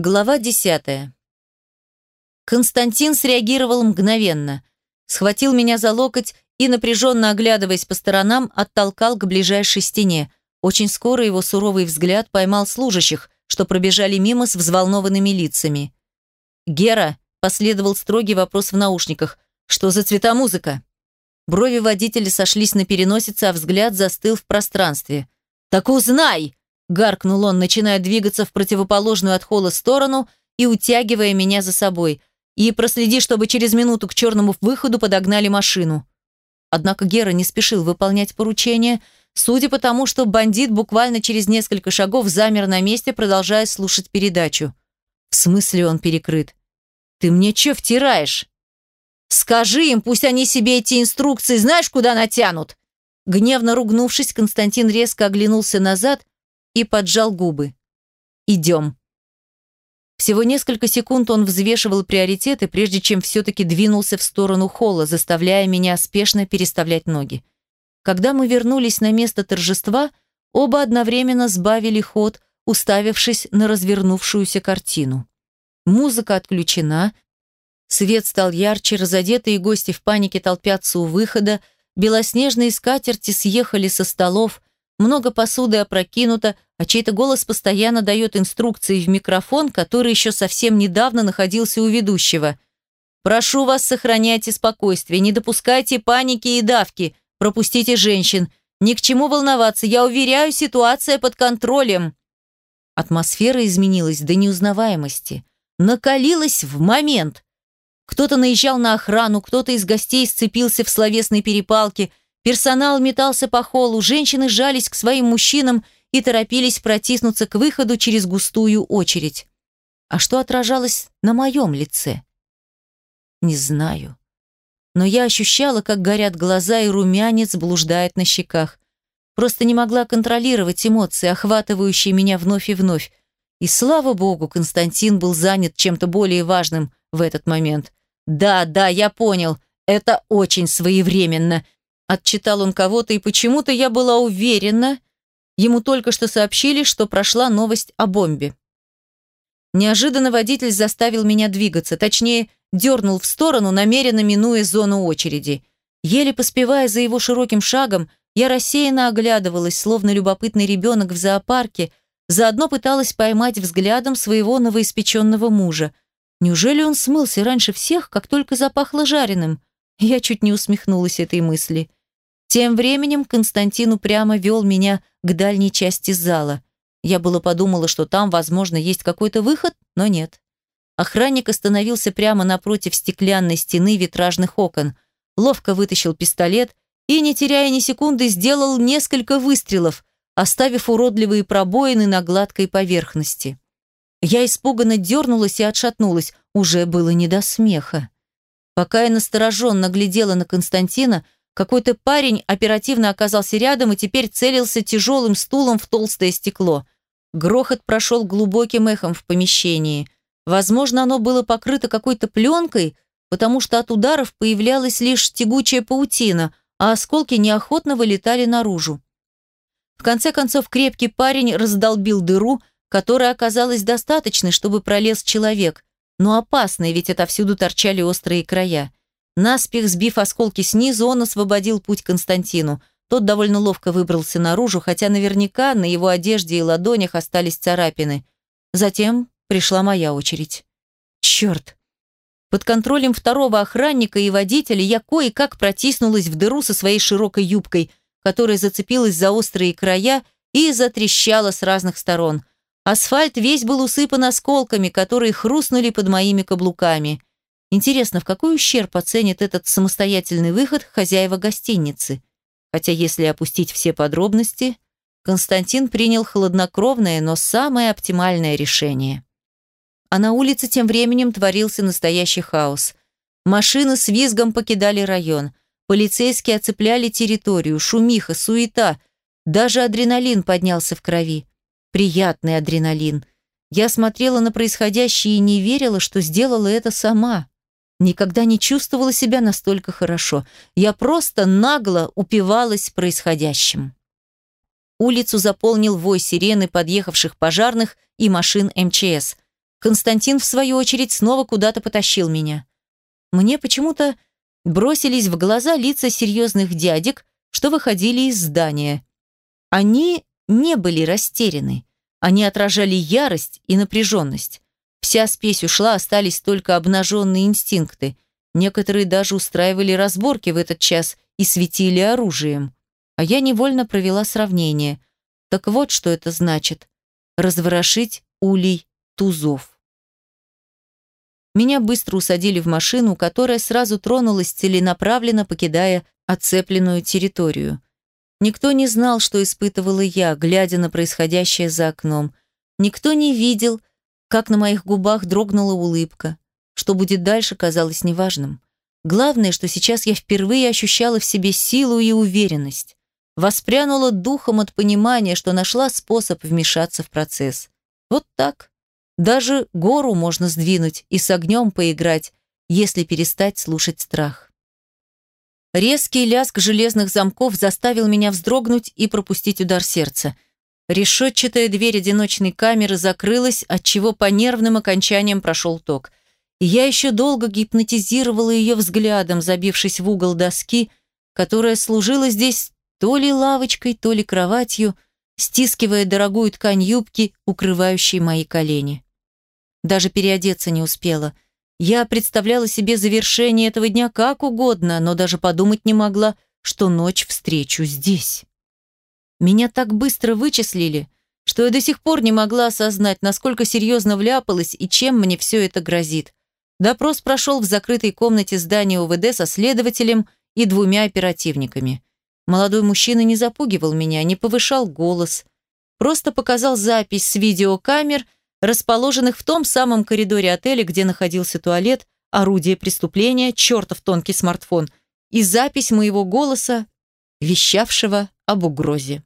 Глава десятая. Константин среагировал мгновенно. Схватил меня за локоть и, напряженно оглядываясь по сторонам, оттолкал к ближайшей стене. Очень скоро его суровый взгляд поймал служащих, что пробежали мимо с взволнованными лицами. «Гера», – последовал строгий вопрос в наушниках, – «что за цвета музыка?» Брови водителя сошлись на переносице, а взгляд застыл в пространстве. «Так узнай!» Гаркнул он, начиная двигаться в противоположную от холла сторону и утягивая меня за собой. И проследи, чтобы через минуту к черному выходу подогнали машину. Однако Гера не спешил выполнять поручение, судя по тому, что бандит буквально через несколько шагов замер на месте, продолжая слушать передачу. В смысле он перекрыт? Ты мне че втираешь? Скажи им, пусть они себе эти инструкции знаешь, куда натянут. Гневно ругнувшись, Константин резко оглянулся назад и поджал губы. «Идем». Всего несколько секунд он взвешивал приоритеты, прежде чем все-таки двинулся в сторону холла, заставляя меня спешно переставлять ноги. Когда мы вернулись на место торжества, оба одновременно сбавили ход, уставившись на развернувшуюся картину. Музыка отключена, свет стал ярче, разодетые гости в панике толпятся у выхода, белоснежные скатерти съехали со столов, много посуды опрокинуто, а чей-то голос постоянно дает инструкции в микрофон, который еще совсем недавно находился у ведущего. «Прошу вас, сохраняйте спокойствие, не допускайте паники и давки, пропустите женщин. Ни к чему волноваться, я уверяю, ситуация под контролем». Атмосфера изменилась до неузнаваемости. Накалилась в момент. Кто-то наезжал на охрану, кто-то из гостей сцепился в словесной перепалке – Персонал метался по холлу, женщины жались к своим мужчинам и торопились протиснуться к выходу через густую очередь. А что отражалось на моем лице? Не знаю. Но я ощущала, как горят глаза и румянец блуждает на щеках. Просто не могла контролировать эмоции, охватывающие меня вновь и вновь. И слава богу, Константин был занят чем-то более важным в этот момент. Да, да, я понял. Это очень своевременно. Отчитал он кого-то, и почему-то я была уверена, ему только что сообщили, что прошла новость о бомбе. Неожиданно водитель заставил меня двигаться, точнее, дернул в сторону, намеренно минуя зону очереди. Еле поспевая за его широким шагом, я рассеянно оглядывалась, словно любопытный ребенок в зоопарке, заодно пыталась поймать взглядом своего новоиспеченного мужа. Неужели он смылся раньше всех, как только запахло жареным? Я чуть не усмехнулась этой мысли. Тем временем Константин упрямо вел меня к дальней части зала. Я было подумала, что там, возможно, есть какой-то выход, но нет. Охранник остановился прямо напротив стеклянной стены витражных окон, ловко вытащил пистолет и, не теряя ни секунды, сделал несколько выстрелов, оставив уродливые пробоины на гладкой поверхности. Я испуганно дернулась и отшатнулась, уже было не до смеха. Пока я настороженно глядела на Константина, какой-то парень оперативно оказался рядом и теперь целился тяжелым стулом в толстое стекло. Грохот прошел глубоким эхом в помещении. Возможно, оно было покрыто какой-то пленкой, потому что от ударов появлялась лишь тягучая паутина, а осколки неохотно вылетали наружу. В конце концов, крепкий парень раздолбил дыру, которая оказалась достаточной, чтобы пролез человек, но опасной, ведь отовсюду торчали острые края. Наспех сбив осколки снизу, он освободил путь Константину. Тот довольно ловко выбрался наружу, хотя наверняка на его одежде и ладонях остались царапины. Затем пришла моя очередь. Черт! Под контролем второго охранника и водителя я кое-как протиснулась в дыру со своей широкой юбкой, которая зацепилась за острые края и затрещала с разных сторон. Асфальт весь был усыпан осколками, которые хрустнули под моими каблуками. Интересно, в какой ущерб оценит этот самостоятельный выход хозяева гостиницы? Хотя, если опустить все подробности, Константин принял хладнокровное, но самое оптимальное решение. А на улице тем временем творился настоящий хаос. Машины с визгом покидали район. Полицейские оцепляли территорию, шумиха, суета. Даже адреналин поднялся в крови. Приятный адреналин. Я смотрела на происходящее и не верила, что сделала это сама. Никогда не чувствовала себя настолько хорошо. Я просто нагло упивалась происходящим. Улицу заполнил вой сирены подъехавших пожарных и машин МЧС. Константин, в свою очередь, снова куда-то потащил меня. Мне почему-то бросились в глаза лица серьезных дядек, что выходили из здания. Они не были растеряны. Они отражали ярость и напряженность. Вся спесь ушла, остались только обнаженные инстинкты. Некоторые даже устраивали разборки в этот час и светили оружием. А я невольно провела сравнение. Так вот, что это значит. Разворошить улей тузов. Меня быстро усадили в машину, которая сразу тронулась целенаправленно, покидая оцепленную территорию. Никто не знал, что испытывала я, глядя на происходящее за окном. Никто не видел, как на моих губах дрогнула улыбка. Что будет дальше, казалось неважным. Главное, что сейчас я впервые ощущала в себе силу и уверенность. Воспрянула духом от понимания, что нашла способ вмешаться в процесс. Вот так. Даже гору можно сдвинуть и с огнем поиграть, если перестать слушать страх. Резкий лязг железных замков заставил меня вздрогнуть и пропустить удар сердца. Решетчатая дверь одиночной камеры закрылась, отчего по нервным окончаниям прошел ток. И я еще долго гипнотизировала ее взглядом, забившись в угол доски, которая служила здесь то ли лавочкой, то ли кроватью, стискивая дорогую ткань юбки, укрывающей мои колени. Даже переодеться не успела – я представляла себе завершение этого дня как угодно, но даже подумать не могла, что ночь встречу здесь. Меня так быстро вычислили, что я до сих пор не могла осознать, насколько серьезно вляпалась и чем мне все это грозит. Допрос прошел в закрытой комнате здания УВД со следователем и двумя оперативниками. Молодой мужчина не запугивал меня, не повышал голос, просто показал запись с видеокамер – расположенных в том самом коридоре отеля, где находился туалет, орудие преступления, чертов тонкий смартфон и запись моего голоса, вещавшего об угрозе.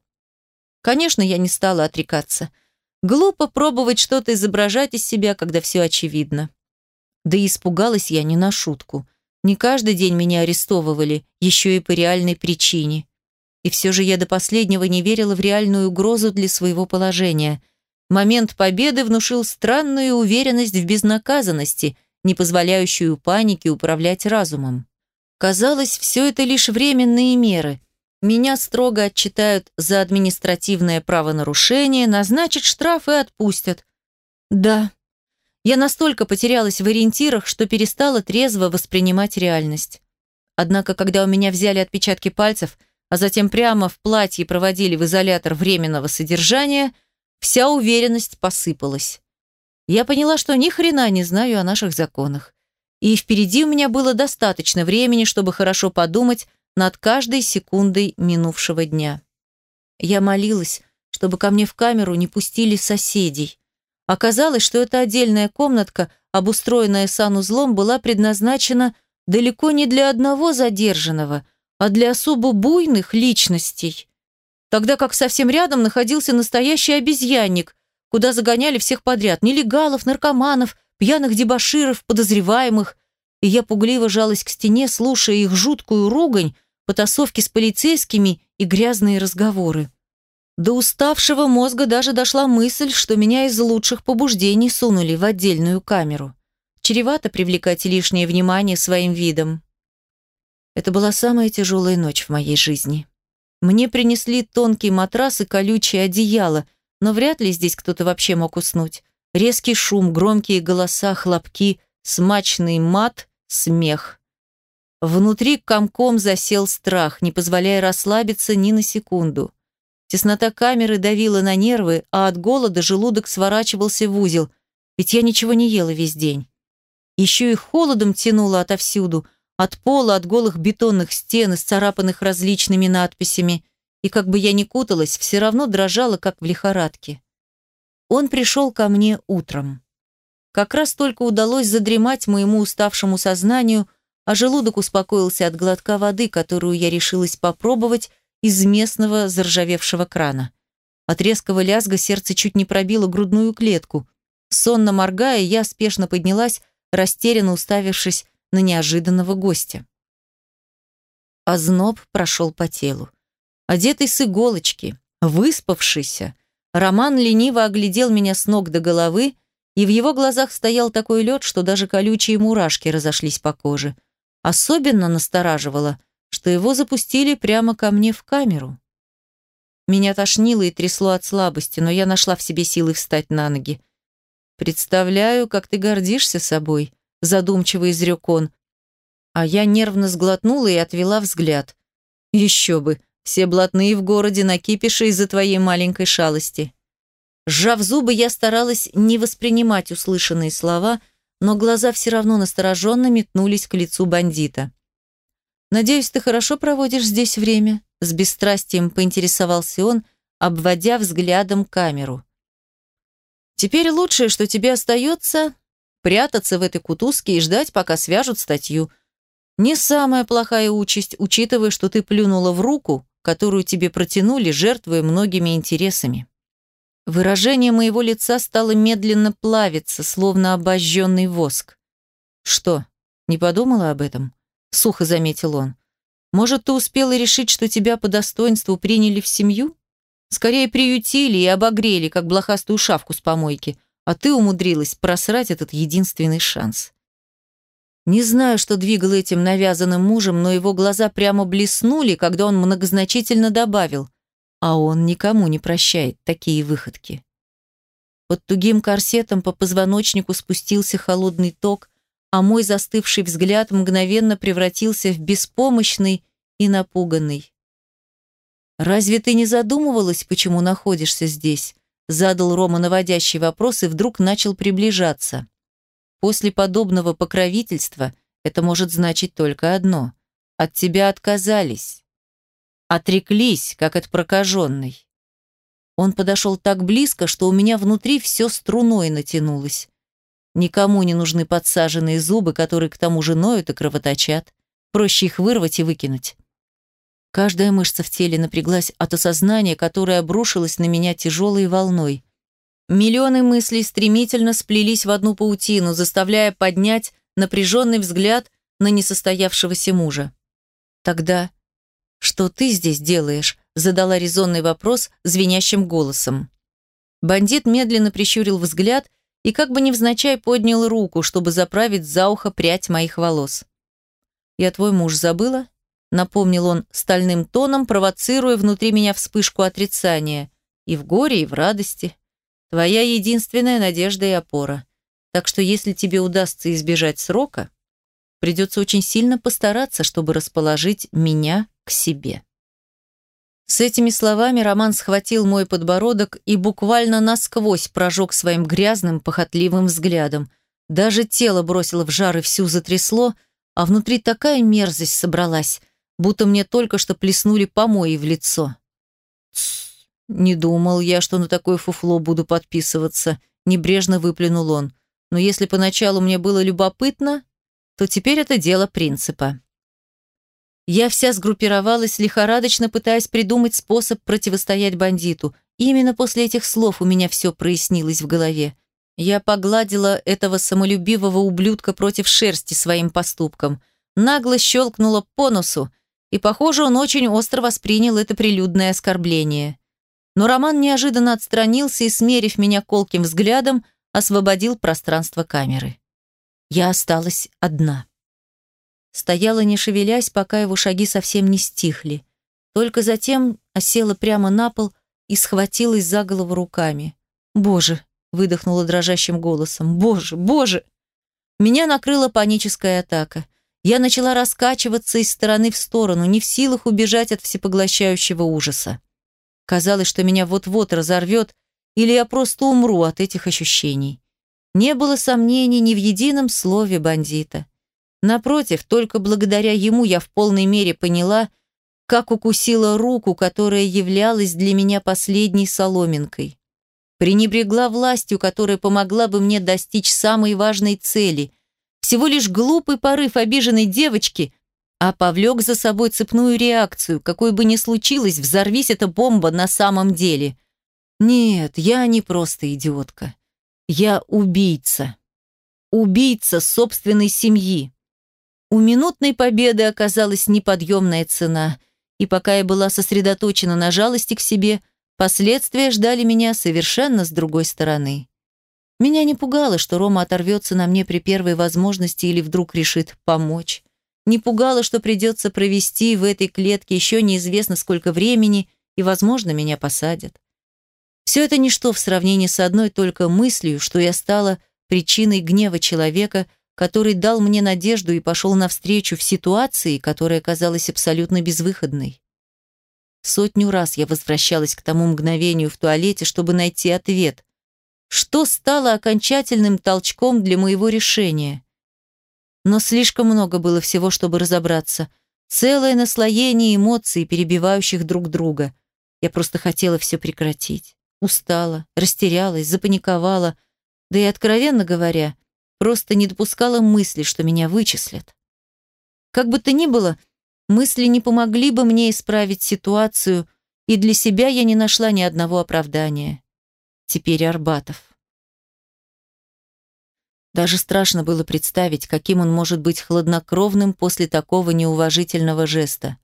Конечно, я не стала отрекаться. Глупо пробовать что-то изображать из себя, когда все очевидно. Да и испугалась я не на шутку. Не каждый день меня арестовывали, еще и по реальной причине. И все же я до последнего не верила в реальную угрозу для своего положения – Момент победы внушил странную уверенность в безнаказанности, не позволяющую панике управлять разумом. Казалось, все это лишь временные меры. Меня строго отчитают за административное правонарушение, назначат штраф и отпустят. Да, я настолько потерялась в ориентирах, что перестала трезво воспринимать реальность. Однако, когда у меня взяли отпечатки пальцев, а затем прямо в платье проводили в изолятор временного содержания – Вся уверенность посыпалась. Я поняла, что ни хрена не знаю о наших законах. И впереди у меня было достаточно времени, чтобы хорошо подумать над каждой секундой минувшего дня. Я молилась, чтобы ко мне в камеру не пустили соседей. Оказалось, что эта отдельная комнатка, обустроенная санузлом, была предназначена далеко не для одного задержанного, а для особо буйных личностей тогда как совсем рядом находился настоящий обезьянник, куда загоняли всех подряд – нелегалов, наркоманов, пьяных дебоширов, подозреваемых. И я пугливо жалась к стене, слушая их жуткую ругань, потасовки с полицейскими и грязные разговоры. До уставшего мозга даже дошла мысль, что меня из лучших побуждений сунули в отдельную камеру. Чревато привлекать лишнее внимание своим видом. Это была самая тяжелая ночь в моей жизни. Мне принесли тонкий матрас и колючее одеяло, но вряд ли здесь кто-то вообще мог уснуть. Резкий шум, громкие голоса, хлопки, смачный мат, смех. Внутри комком засел страх, не позволяя расслабиться ни на секунду. Теснота камеры давила на нервы, а от голода желудок сворачивался в узел, ведь я ничего не ела весь день. Еще и холодом тянуло отовсюду – от пола, от голых бетонных стен, исцарапанных различными надписями, и как бы я ни куталась, все равно дрожала, как в лихорадке. Он пришел ко мне утром. Как раз только удалось задремать моему уставшему сознанию, а желудок успокоился от глотка воды, которую я решилась попробовать из местного заржавевшего крана. От резкого лязга сердце чуть не пробило грудную клетку. Сонно моргая, я спешно поднялась, растерянно уставившись на неожиданного гостя. Озноб прошел по телу. Одетый с иголочки, выспавшийся, Роман лениво оглядел меня с ног до головы и в его глазах стоял такой лед, что даже колючие мурашки разошлись по коже. Особенно настораживало, что его запустили прямо ко мне в камеру. Меня тошнило и трясло от слабости, но я нашла в себе силы встать на ноги. «Представляю, как ты гордишься собой», – задумчиво изрек он. А я нервно сглотнула и отвела взгляд. «Еще бы, все блатные в городе накипиши из-за твоей маленькой шалости». Сжав зубы, я старалась не воспринимать услышанные слова, но глаза все равно настороженно метнулись к лицу бандита. «Надеюсь, ты хорошо проводишь здесь время?» С бесстрастием поинтересовался он, обводя взглядом камеру. «Теперь лучшее, что тебе остается, прятаться в этой кутузке и ждать, пока свяжут статью. Не самая плохая участь, учитывая, что ты плюнула в руку, которую тебе протянули, жертвуя многими интересами». Выражение моего лица стало медленно плавиться, словно обожженный воск. «Что, не подумала об этом?» — сухо заметил он. «Может, ты успела решить, что тебя по достоинству приняли в семью? Скорее приютили и обогрели, как блохастую шавку с помойки, а ты умудрилась просрать этот единственный шанс». Не знаю, что двигало этим навязанным мужем, но его глаза прямо блеснули, когда он многозначительно добавил – а он никому не прощает такие выходки. Под тугим корсетом по позвоночнику спустился холодный ток, а мой застывший взгляд мгновенно превратился в беспомощный и напуганный. «Разве ты не задумывалась, почему находишься здесь?» задал Рома наводящий вопрос и вдруг начал приближаться. После подобного покровительства это может значить только одно. От тебя отказались. Отреклись, как от прокаженной. Он подошел так близко, что у меня внутри все струной натянулось. Никому не нужны подсаженные зубы, которые к тому же ноют и кровоточат. Проще их вырвать и выкинуть. Каждая мышца в теле напряглась от осознания, которое обрушилось на меня тяжелой волной. Миллионы мыслей стремительно сплелись в одну паутину, заставляя поднять напряженный взгляд на несостоявшегося мужа. Тогда «Что ты здесь делаешь?» – задала резонный вопрос звенящим голосом. Бандит медленно прищурил взгляд и как бы невзначай поднял руку, чтобы заправить за ухо прядь моих волос. «Я твой муж забыла?» – напомнил он стальным тоном, провоцируя внутри меня вспышку отрицания. «И в горе, и в радости. Твоя единственная надежда и опора. Так что если тебе удастся избежать срока, придется очень сильно постараться, чтобы расположить меня к себе. С этими словами Роман схватил мой подбородок и буквально насквозь прожег своим грязным, похотливым взглядом. Даже тело бросило в жар и всю затрясло, а внутри такая мерзость собралась, будто мне только что плеснули помои в лицо. «Тссс, не думал я, что на такое фуфло буду подписываться», — небрежно выплюнул он. «Но если поначалу мне было любопытно, то теперь это дело принципа». Я вся сгруппировалась, лихорадочно пытаясь придумать способ противостоять бандиту. Именно после этих слов у меня все прояснилось в голове. Я погладила этого самолюбивого ублюдка против шерсти своим поступком, нагло щелкнула по носу, и, похоже, он очень остро воспринял это прилюдное оскорбление. Но Роман неожиданно отстранился и, смерив меня колким взглядом, освободил пространство камеры. Я осталась одна. Стояла не шевелясь, пока его шаги совсем не стихли. Только затем осела прямо на пол и схватилась за голову руками. «Боже!» — выдохнула дрожащим голосом. «Боже! Боже!» Меня накрыла паническая атака. Я начала раскачиваться из стороны в сторону, не в силах убежать от всепоглощающего ужаса. Казалось, что меня вот-вот разорвет, или я просто умру от этих ощущений. Не было сомнений ни в едином слове бандита. Напротив, только благодаря ему я в полной мере поняла, как укусила руку, которая являлась для меня последней соломинкой. Пренебрегла властью, которая помогла бы мне достичь самой важной цели. Всего лишь глупый порыв обиженной девочки, а повлек за собой цепную реакцию, какой бы ни случилось, взорвись эта бомба на самом деле. Нет, я не просто идиотка. Я убийца. Убийца собственной семьи. У минутной победы оказалась неподъемная цена, и пока я была сосредоточена на жалости к себе, последствия ждали меня совершенно с другой стороны. Меня не пугало, что Рома оторвется на мне при первой возможности или вдруг решит помочь. Не пугало, что придется провести в этой клетке еще неизвестно сколько времени, и, возможно, меня посадят. Все это ничто в сравнении с одной только мыслью, что я стала причиной гнева человека, который дал мне надежду и пошел навстречу в ситуации, которая казалась абсолютно безвыходной. Сотню раз я возвращалась к тому мгновению в туалете, чтобы найти ответ. Что стало окончательным толчком для моего решения? Но слишком много было всего, чтобы разобраться. Целое наслоение эмоций, перебивающих друг друга. Я просто хотела все прекратить. Устала, растерялась, запаниковала, да и, откровенно говоря, просто не допускала мысли, что меня вычислят. Как бы то ни было, мысли не помогли бы мне исправить ситуацию, и для себя я не нашла ни одного оправдания. Теперь Арбатов. Даже страшно было представить, каким он может быть хладнокровным после такого неуважительного жеста.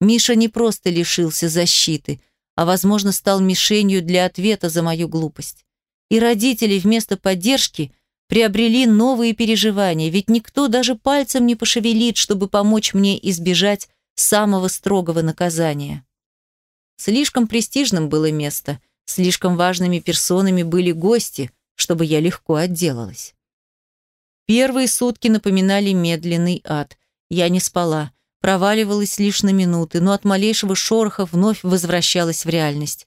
Миша не просто лишился защиты, а, возможно, стал мишенью для ответа за мою глупость. И родители вместо поддержки приобрели новые переживания, ведь никто даже пальцем не пошевелит, чтобы помочь мне избежать самого строгого наказания. Слишком престижным было место, слишком важными персонами были гости, чтобы я легко отделалась. Первые сутки напоминали медленный ад. Я не спала, проваливалась лишь на минуты, но от малейшего шороха вновь возвращалась в реальность.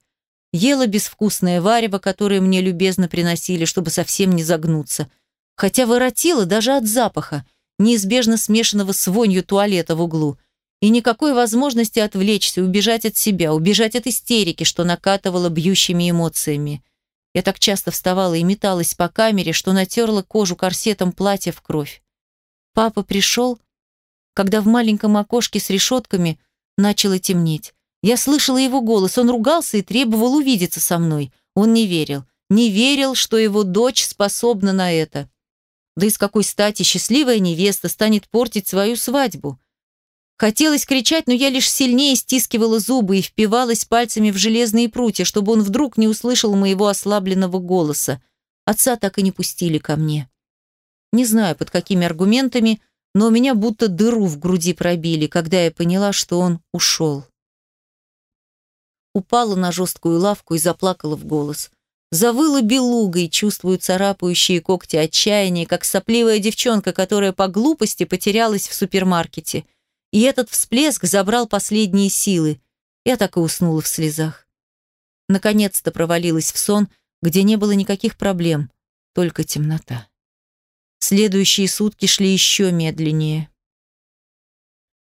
Ела безвкусное варево, которое мне любезно приносили, чтобы совсем не загнуться. Хотя воротила даже от запаха, неизбежно смешанного с вонью туалета в углу. И никакой возможности отвлечься, убежать от себя, убежать от истерики, что накатывало бьющими эмоциями. Я так часто вставала и металась по камере, что натерла кожу корсетом платья в кровь. Папа пришел, когда в маленьком окошке с решетками начало темнеть. Я слышала его голос, он ругался и требовал увидеться со мной. Он не верил, не верил, что его дочь способна на это. Да и с какой стати счастливая невеста станет портить свою свадьбу? Хотелось кричать, но я лишь сильнее стискивала зубы и впивалась пальцами в железные прутья, чтобы он вдруг не услышал моего ослабленного голоса. Отца так и не пустили ко мне. Не знаю, под какими аргументами, но у меня будто дыру в груди пробили, когда я поняла, что он ушел. Упала на жесткую лавку и заплакала в голос. Завыла белугой, чувствую царапающие когти отчаяния, как сопливая девчонка, которая по глупости потерялась в супермаркете. И этот всплеск забрал последние силы. Я так и уснула в слезах. Наконец-то провалилась в сон, где не было никаких проблем, только темнота. Следующие сутки шли еще медленнее.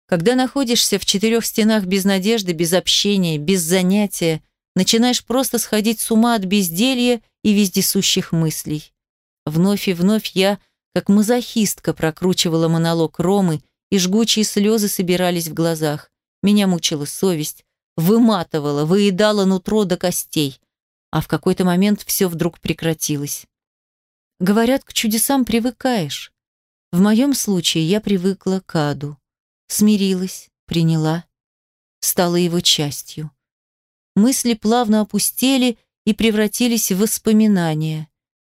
Когда находишься в четырех стенах без надежды, без общения, без занятия, начинаешь просто сходить с ума от безделья и вездесущих мыслей. Вновь и вновь я, как мазохистка, прокручивала монолог Ромы, и жгучие слезы собирались в глазах. Меня мучила совесть, выматывала, выедала нутро до костей. А в какой-то момент все вдруг прекратилось. Говорят, к чудесам привыкаешь. В моем случае я привыкла к аду. Смирилась, приняла, стала его частью. Мысли плавно опустели и превратились в воспоминания.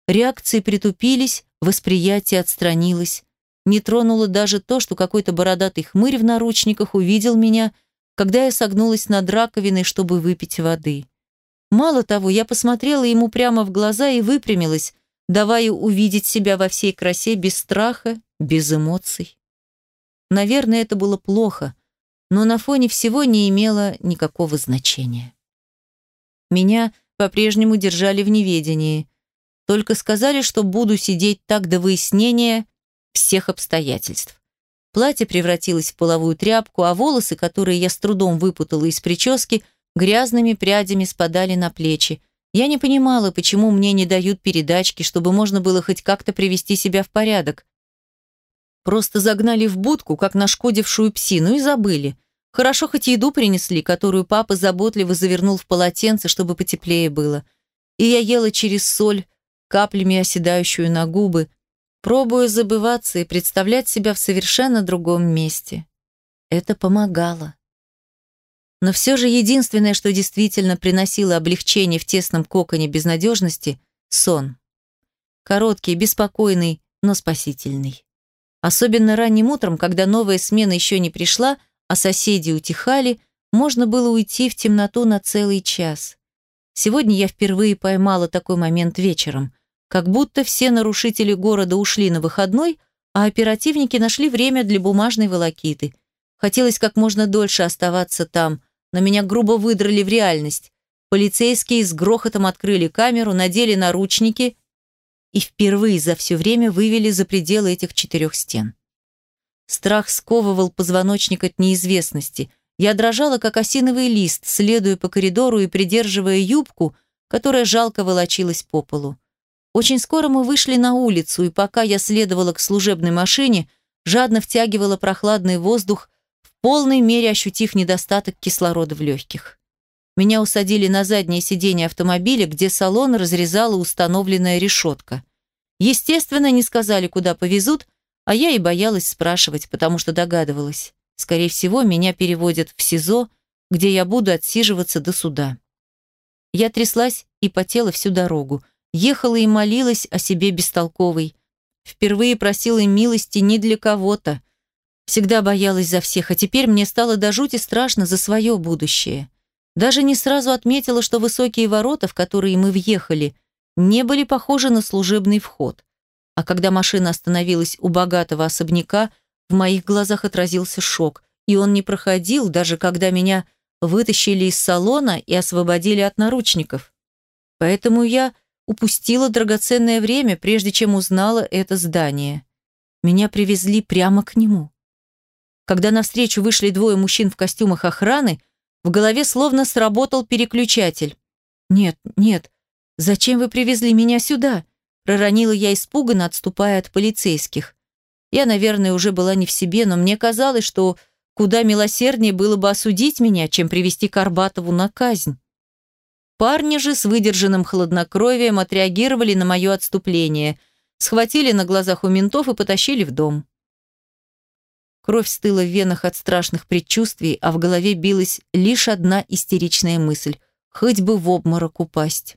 Реакции притупились, восприятие отстранилось. Не тронуло даже то, что какой-то бородатый хмырь в наручниках увидел меня, когда я согнулась над раковиной, чтобы выпить воды. Мало того, я посмотрела ему прямо в глаза и выпрямилась, давая увидеть себя во всей красе без страха, без эмоций. Наверное, это было плохо, но на фоне всего не имело никакого значения. Меня по-прежнему держали в неведении. Только сказали, что буду сидеть так до выяснения всех обстоятельств. Платье превратилось в половую тряпку, а волосы, которые я с трудом выпутала из прически, грязными прядями спадали на плечи, я не понимала, почему мне не дают передачки, чтобы можно было хоть как-то привести себя в порядок. Просто загнали в будку, как нашкодившую псину, и забыли. Хорошо хоть еду принесли, которую папа заботливо завернул в полотенце, чтобы потеплее было. И я ела через соль, каплями оседающую на губы, пробуя забываться и представлять себя в совершенно другом месте. Это помогало. Но все же единственное, что действительно приносило облегчение в тесном коконе безнадежности – сон. Короткий, беспокойный, но спасительный. Особенно ранним утром, когда новая смена еще не пришла, а соседи утихали, можно было уйти в темноту на целый час. Сегодня я впервые поймала такой момент вечером. Как будто все нарушители города ушли на выходной, а оперативники нашли время для бумажной волокиты. Хотелось как можно дольше оставаться там, но меня грубо выдрали в реальность. Полицейские с грохотом открыли камеру, надели наручники и впервые за все время вывели за пределы этих четырех стен. Страх сковывал позвоночник от неизвестности. Я дрожала, как осиновый лист, следуя по коридору и придерживая юбку, которая жалко волочилась по полу. Очень скоро мы вышли на улицу, и пока я следовала к служебной машине, жадно втягивала прохладный воздух, полной мере ощутив недостаток кислорода в легких. Меня усадили на заднее сиденье автомобиля, где салон разрезала установленная решетка. Естественно, не сказали, куда повезут, а я и боялась спрашивать, потому что догадывалась. Скорее всего, меня переводят в СИЗО, где я буду отсиживаться до суда. Я тряслась и потела всю дорогу. Ехала и молилась о себе бестолковой. Впервые просила милости не для кого-то. Всегда боялась за всех, а теперь мне стало до жути страшно за свое будущее. Даже не сразу отметила, что высокие ворота, в которые мы въехали, не были похожи на служебный вход. А когда машина остановилась у богатого особняка, в моих глазах отразился шок, и он не проходил, даже когда меня вытащили из салона и освободили от наручников. Поэтому я упустила драгоценное время, прежде чем узнала это здание. Меня привезли прямо к нему. Когда навстречу вышли двое мужчин в костюмах охраны, в голове словно сработал переключатель. «Нет, нет, зачем вы привезли меня сюда?» проронила я испуганно, отступая от полицейских. Я, наверное, уже была не в себе, но мне казалось, что куда милосерднее было бы осудить меня, чем привести Карбатову на казнь. Парни же с выдержанным хладнокровием отреагировали на мое отступление, схватили на глазах у ментов и потащили в дом. Кровь стыла в венах от страшных предчувствий, а в голове билась лишь одна истеричная мысль – хоть бы в обморок упасть.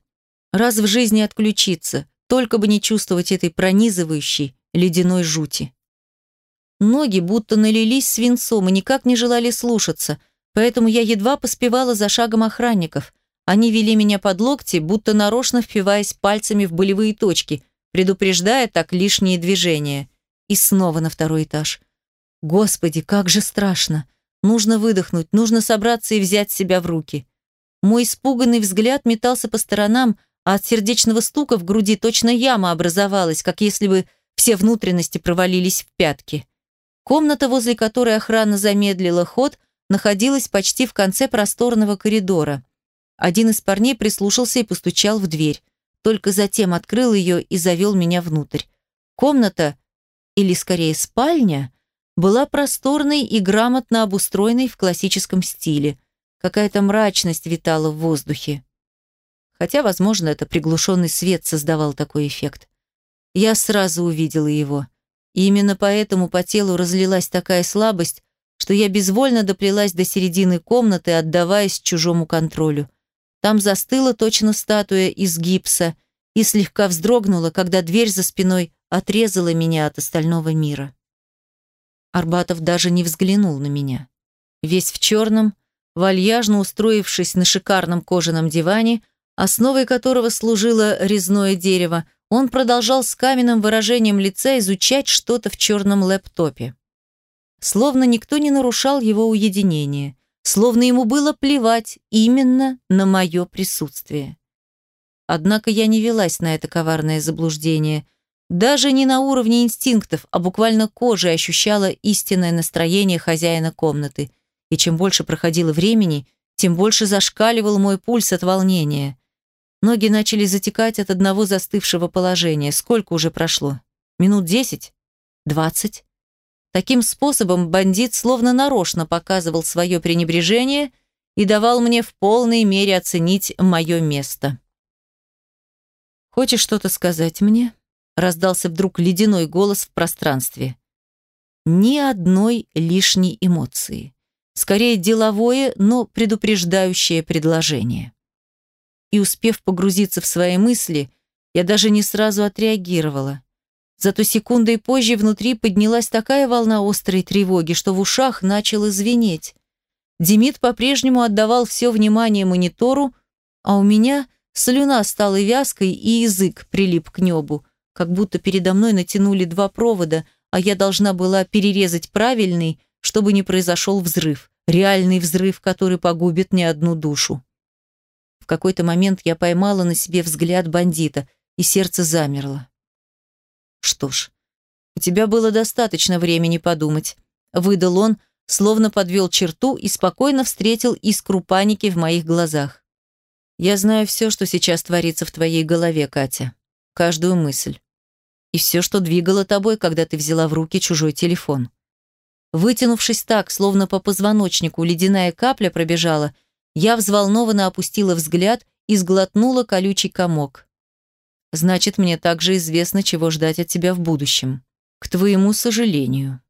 Раз в жизни отключиться, только бы не чувствовать этой пронизывающей ледяной жути. Ноги будто налились свинцом и никак не желали слушаться, поэтому я едва поспевала за шагом охранников – они вели меня под локти, будто нарочно впиваясь пальцами в болевые точки, предупреждая так лишние движения. И снова на второй этаж. Господи, как же страшно. Нужно выдохнуть, нужно собраться и взять себя в руки. Мой испуганный взгляд метался по сторонам, а от сердечного стука в груди точно яма образовалась, как если бы все внутренности провалились в пятки. Комната, возле которой охрана замедлила ход, находилась почти в конце просторного коридора. Один из парней прислушался и постучал в дверь. Только затем открыл ее и завел меня внутрь. Комната, или скорее спальня, была просторной и грамотно обустроенной в классическом стиле. Какая-то мрачность витала в воздухе. Хотя, возможно, это приглушенный свет создавал такой эффект. Я сразу увидела его. И именно поэтому по телу разлилась такая слабость, что я безвольно доплелась до середины комнаты, отдаваясь чужому контролю. Там застыла точно статуя из гипса и слегка вздрогнула, когда дверь за спиной отрезала меня от остального мира. Арбатов даже не взглянул на меня. Весь в черном, вальяжно устроившись на шикарном кожаном диване, основой которого служило резное дерево, он продолжал с каменным выражением лица изучать что-то в черном лэптопе. Словно никто не нарушал его уединение словно ему было плевать именно на мое присутствие. Однако я не велась на это коварное заблуждение. Даже не на уровне инстинктов, а буквально кожей ощущала истинное настроение хозяина комнаты. И чем больше проходило времени, тем больше зашкаливал мой пульс от волнения. Ноги начали затекать от одного застывшего положения. Сколько уже прошло? Минут десять? Двадцать? Таким способом бандит словно нарочно показывал свое пренебрежение и давал мне в полной мере оценить мое место. «Хочешь что-то сказать мне?» – раздался вдруг ледяной голос в пространстве. Ни одной лишней эмоции. Скорее деловое, но предупреждающее предложение. И успев погрузиться в свои мысли, Я даже не сразу отреагировала. Зато секундой позже внутри поднялась такая волна острой тревоги, что в ушах начало звенеть. Демид по-прежнему отдавал все внимание монитору, а у меня слюна стала вязкой и язык прилип к небу, как будто передо мной натянули два провода, а я должна была перерезать правильный, чтобы не произошел взрыв, реальный взрыв, который погубит не одну душу. В какой-то момент я поймала на себе взгляд бандита, и сердце замерло. Что ж, у тебя было достаточно времени подумать, выдал он, словно подвел черту и спокойно встретил искру паники в моих глазах. Я знаю все, что сейчас творится в твоей голове, Катя. Каждую мысль. И все, что двигало тобой, когда ты взяла в руки чужой телефон. Вытянувшись так, словно по позвоночнику ледяная капля пробежала, я взволнованно опустила взгляд и сглотнула колючий комок. Значит, мне также известно, чего ждать от тебя в будущем. К твоему сожалению.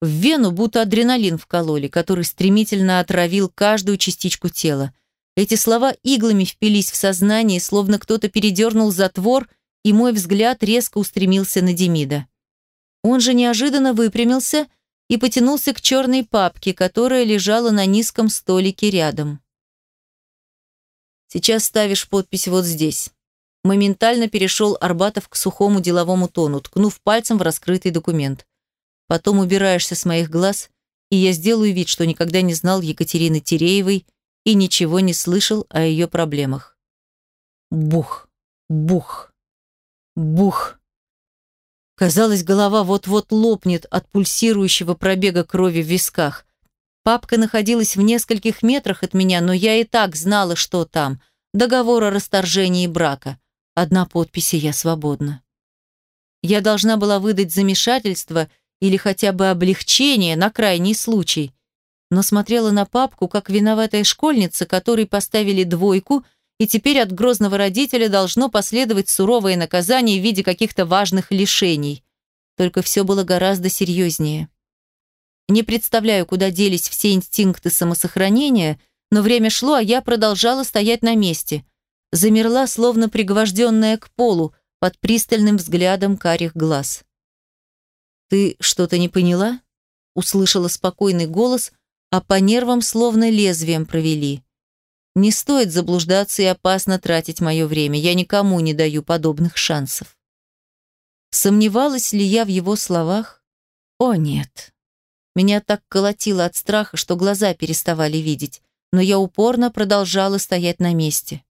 В вену будто адреналин вкололи, который стремительно отравил каждую частичку тела. Эти слова иглами впились в сознание, словно кто-то передернул затвор, и мой взгляд резко устремился на Демида. Он же неожиданно выпрямился и потянулся к черной папке, которая лежала на низком столике рядом. «Сейчас ставишь подпись вот здесь». Моментально перешел Арбатов к сухому деловому тону, ткнув пальцем в раскрытый документ. Потом убираешься с моих глаз, и я сделаю вид, что никогда не знал Екатерины Тереевой и ничего не слышал о ее проблемах. Бух, бух, бух. Казалось, голова вот-вот лопнет от пульсирующего пробега крови в висках. Папка находилась в нескольких метрах от меня, но я и так знала, что там. Договор о расторжении брака. Одна подпись, и я свободна. Я должна была выдать замешательство или хотя бы облегчение на крайний случай. Но смотрела на папку, как виноватая школьница, которой поставили двойку, и теперь от грозного родителя должно последовать суровое наказание в виде каких-то важных лишений. Только все было гораздо серьезнее. Не представляю, куда делись все инстинкты самосохранения, но время шло, а я продолжала стоять на месте. Замерла, словно пригвожденная к полу, под пристальным взглядом карих глаз. «Ты что-то не поняла?» Услышала спокойный голос, а по нервам словно лезвием провели. «Не стоит заблуждаться и опасно тратить мое время. Я никому не даю подобных шансов». Сомневалась ли я в его словах? О, нет. Меня так колотило от страха, что глаза переставали видеть, но я упорно продолжала стоять на месте.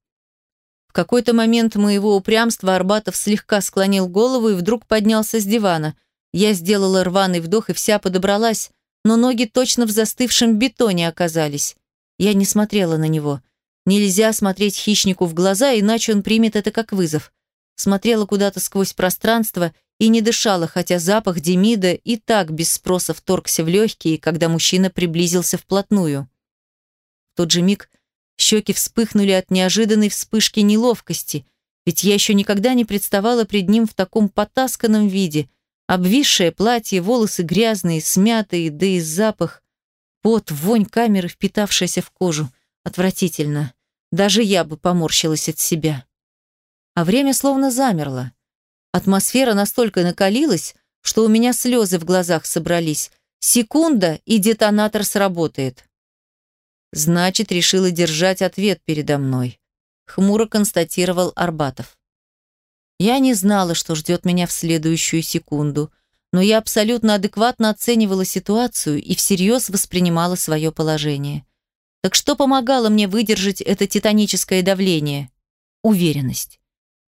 В какой-то момент моего упрямства Арбатов слегка склонил голову и вдруг поднялся с дивана – я сделала рваный вдох и вся подобралась, но ноги точно в застывшем бетоне оказались. Я не смотрела на него. Нельзя смотреть хищнику в глаза, иначе он примет это как вызов. Смотрела куда-то сквозь пространство и не дышала, хотя запах Демида и так без спроса вторгся в легкие, когда мужчина приблизился вплотную. В тот же миг щеки вспыхнули от неожиданной вспышки неловкости, ведь я еще никогда не представала пред ним в таком потасканном виде – Обвисшее платье, волосы грязные, смятые, да и запах. Пот, вонь камеры, впитавшаяся в кожу. Отвратительно. Даже я бы поморщилась от себя. А время словно замерло. Атмосфера настолько накалилась, что у меня слезы в глазах собрались. Секунда, и детонатор сработает. Значит, решила держать ответ передо мной. Хмуро констатировал Арбатов. Я не знала, что ждет меня в следующую секунду, но я абсолютно адекватно оценивала ситуацию и всерьез воспринимала свое положение. Так что помогало мне выдержать это титаническое давление? Уверенность.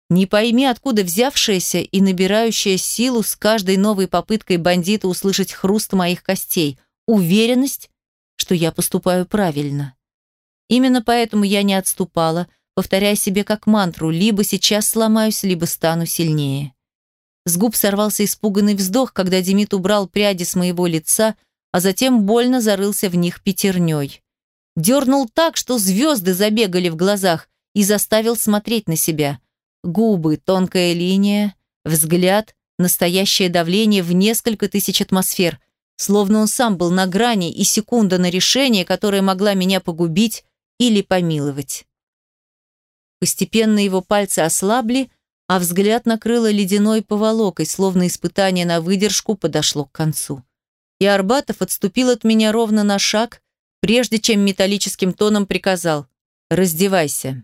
Не пойми, откуда взявшаяся и набирающая силу с каждой новой попыткой бандита услышать хруст моих костей. Уверенность, что я поступаю правильно. Именно поэтому я не отступала – повторяя себе как мантру, либо сейчас сломаюсь, либо стану сильнее. С губ сорвался испуганный вздох, когда Демид убрал пряди с моего лица, а затем больно зарылся в них пятерней. Дернул так, что звезды забегали в глазах и заставил смотреть на себя. Губы, тонкая линия, взгляд, настоящее давление в несколько тысяч атмосфер, словно он сам был на грани и секунда на решение, которое могла меня погубить или помиловать. Постепенно его пальцы ослабли, а взгляд накрыло ледяной поволокой, словно испытание на выдержку подошло к концу. И Арбатов отступил от меня ровно на шаг, прежде чем металлическим тоном приказал «Раздевайся».